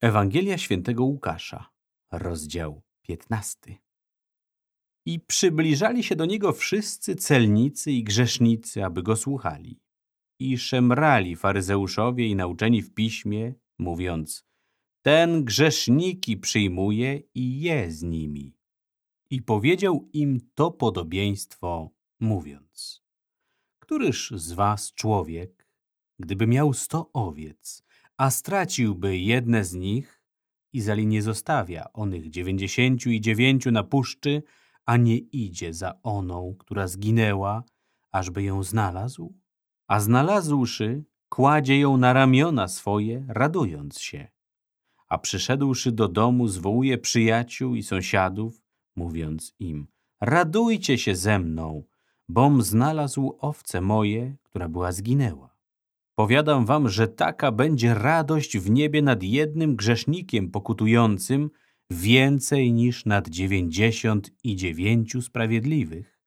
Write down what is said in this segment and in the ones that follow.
Ewangelia świętego Łukasza, rozdział 15. I przybliżali się do niego wszyscy celnicy i grzesznicy, aby go słuchali. I szemrali faryzeuszowie i nauczeni w piśmie, mówiąc, ten grzeszniki przyjmuje i je z nimi. I powiedział im to podobieństwo, mówiąc, któryż z was człowiek, gdyby miał sto owiec, a straciłby jedne z nich, Izali nie zostawia onych dziewięćdziesięciu i dziewięciu na puszczy, a nie idzie za oną, która zginęła, ażby ją znalazł, a znalazłszy, kładzie ją na ramiona swoje, radując się. A przyszedłszy do domu, zwołuje przyjaciół i sąsiadów, mówiąc im, radujcie się ze mną, bom znalazł owce moje, która była zginęła. Powiadam wam, że taka będzie radość w niebie nad jednym grzesznikiem pokutującym więcej niż nad dziewięćdziesiąt i dziewięciu sprawiedliwych,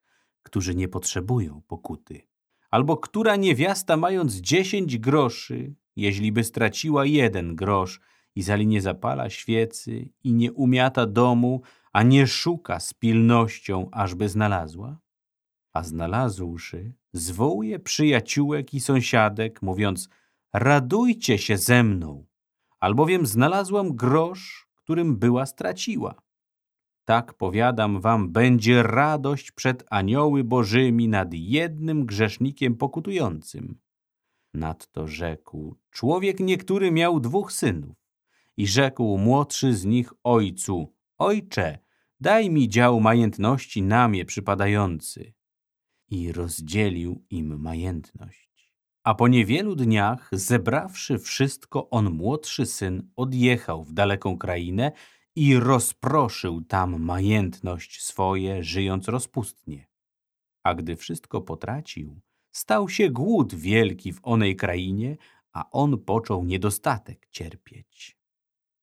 którzy nie potrzebują pokuty. Albo która niewiasta mając dziesięć groszy, jeśli by straciła jeden grosz i zali nie zapala świecy i nie umiata domu, a nie szuka z pilnością, ażby znalazła? A znalazłszy, zwołuje przyjaciółek i sąsiadek, mówiąc radujcie się ze mną, albowiem znalazłam grosz, którym była straciła. Tak powiadam wam, będzie radość przed anioły bożymi nad jednym grzesznikiem pokutującym. Nadto rzekł, człowiek niektóry miał dwóch synów i rzekł młodszy z nich ojcu, ojcze, daj mi dział majętności na mnie przypadający i rozdzielił im majętność. A po niewielu dniach, zebrawszy wszystko, on młodszy syn odjechał w daleką krainę i rozproszył tam majętność swoje, żyjąc rozpustnie. A gdy wszystko potracił, stał się głód wielki w onej krainie, a on począł niedostatek cierpieć.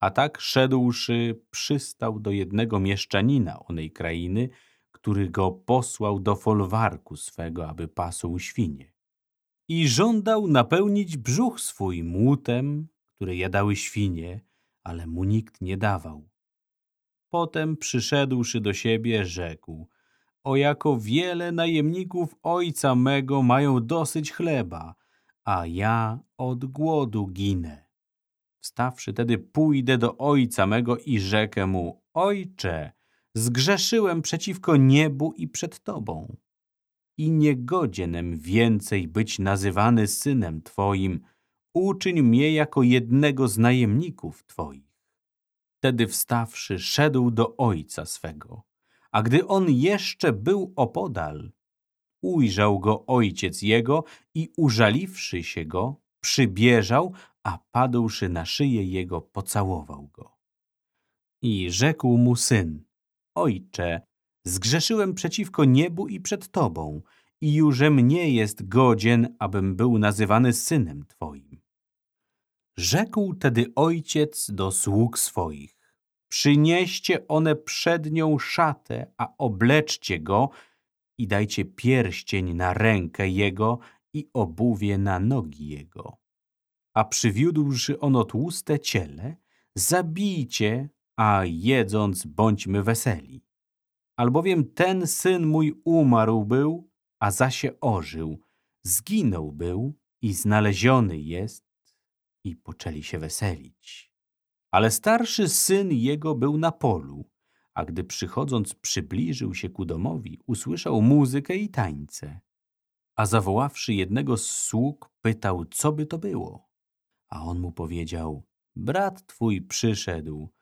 A tak szedłszy, przystał do jednego mieszczanina onej krainy, który go posłał do folwarku swego, aby pasł świnie. I żądał napełnić brzuch swój młutem, które jadały świnie, ale mu nikt nie dawał. Potem przyszedłszy do siebie, rzekł, o jako wiele najemników ojca mego mają dosyć chleba, a ja od głodu ginę. Wstawszy tedy pójdę do ojca mego i rzekę mu, ojcze, zgrzeszyłem przeciwko niebu i przed Tobą. I niegodzienem więcej być nazywany synem Twoim, uczyń mnie jako jednego z najemników Twoich. Wtedy wstawszy, szedł do ojca swego, a gdy on jeszcze był opodal, ujrzał go ojciec jego i użaliwszy się go, przybieżał, a padłszy na szyję jego, pocałował go. I rzekł mu syn, Ojcze, zgrzeszyłem przeciwko niebu i przed Tobą i jużem nie jest godzien, abym był nazywany synem Twoim. Rzekł tedy ojciec do sług swoich. Przynieście one przednią szatę, a obleczcie go i dajcie pierścień na rękę jego i obuwie na nogi jego. A przywiódłszy ono tłuste ciele, zabijcie a jedząc bądźmy weseli. Albowiem ten syn mój umarł był, a zasie ożył, zginął był i znaleziony jest i poczęli się weselić. Ale starszy syn jego był na polu, a gdy przychodząc przybliżył się ku domowi, usłyszał muzykę i tańce. A zawoławszy jednego z sług, pytał, co by to było. A on mu powiedział, brat twój przyszedł,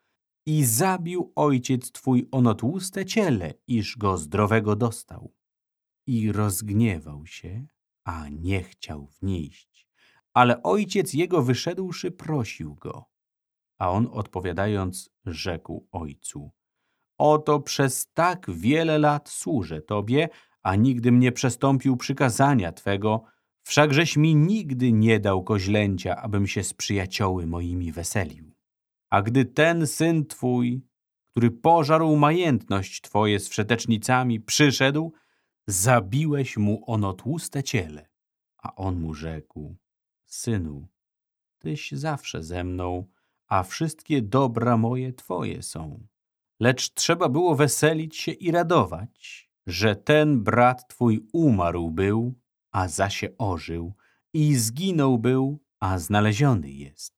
i zabił ojciec twój ono tłuste ciele, iż go zdrowego dostał. I rozgniewał się, a nie chciał wnieść. Ale ojciec jego wyszedłszy prosił go. A on odpowiadając rzekł ojcu. Oto przez tak wiele lat służę Tobie, a nigdy mnie przestąpił przykazania Twego, wszakżeś mi nigdy nie dał koźlęcia, abym się z przyjacioły moimi weselił. A gdy ten syn twój, który pożarł majętność twoje z wszetecznicami, przyszedł, zabiłeś mu ono tłuste ciele. A on mu rzekł, synu, tyś zawsze ze mną, a wszystkie dobra moje Twoje są. Lecz trzeba było weselić się i radować, że ten brat Twój umarł był, a zasie ożył, i zginął był, a znaleziony jest.